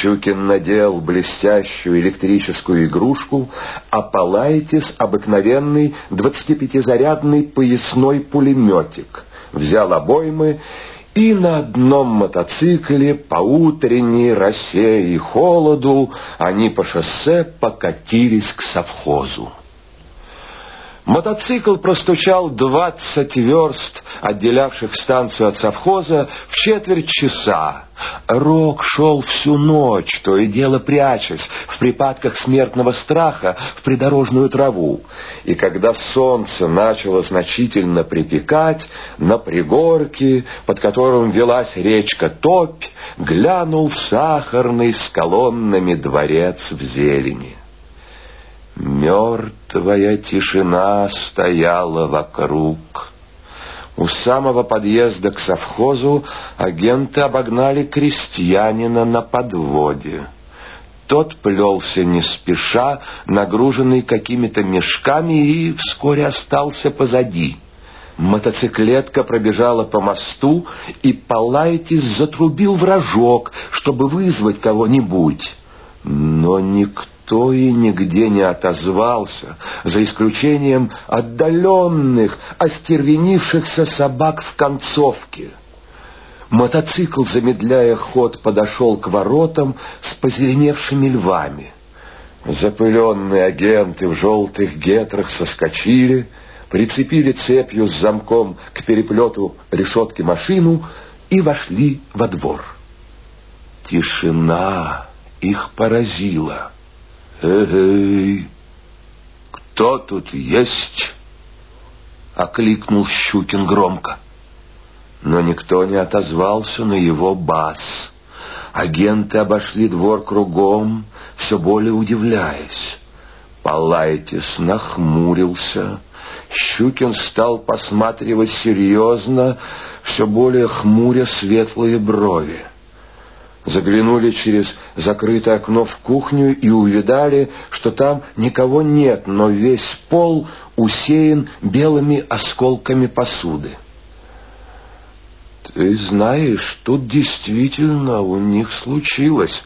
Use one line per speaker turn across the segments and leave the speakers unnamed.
Щукин надел блестящую электрическую игрушку, а Палайтис — обыкновенный 25-зарядный поясной пулеметик. Взял обоймы и на одном мотоцикле по утренней росе и холоду они по шоссе покатились к совхозу. Мотоцикл простучал двадцать верст, отделявших станцию от совхоза, в четверть часа. Рок шел всю ночь, то и дело прячась в припадках смертного страха в придорожную траву. И когда солнце начало значительно припекать, на пригорке, под которым велась речка Топь, глянул сахарный с колоннами дворец в зелени. Мертвая тишина стояла вокруг. У самого подъезда к совхозу агенты обогнали крестьянина на подводе. Тот плелся не спеша, нагруженный какими-то мешками, и вскоре остался позади. Мотоциклетка пробежала по мосту, и Палайтис затрубил в рожок, чтобы вызвать кого-нибудь. Но никто никто и нигде не отозвался, за исключением отдаленных, остервенившихся собак в концовке. Мотоцикл, замедляя ход, подошел к воротам с позеленевшими львами. Запыленные агенты в желтых гетрах соскочили, прицепили цепью с замком к переплету решетки машину и вошли во двор. Тишина их поразила. «Эй, кто тут есть?» — окликнул Щукин громко. Но никто не отозвался на его бас. Агенты обошли двор кругом, все более удивляясь. Палайтис нахмурился. Щукин стал посматривать серьезно, все более хмуря светлые брови заглянули через закрытое окно в кухню и увидали, что там никого нет, но весь пол усеян белыми осколками посуды. «Ты знаешь, тут действительно у них случилось.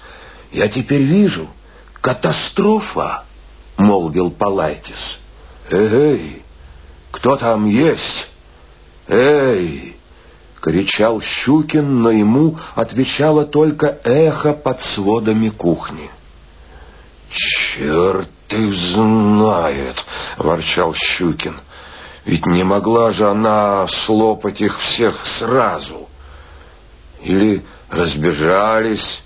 Я теперь вижу. Катастрофа!» — молвил Палайтис. «Эй, кто там есть? Эй!» Кричал Щукин, но ему отвечало только эхо под сводами кухни. «Черт их знает!» — ворчал Щукин. «Ведь не могла же она слопать их всех сразу. Или разбежались,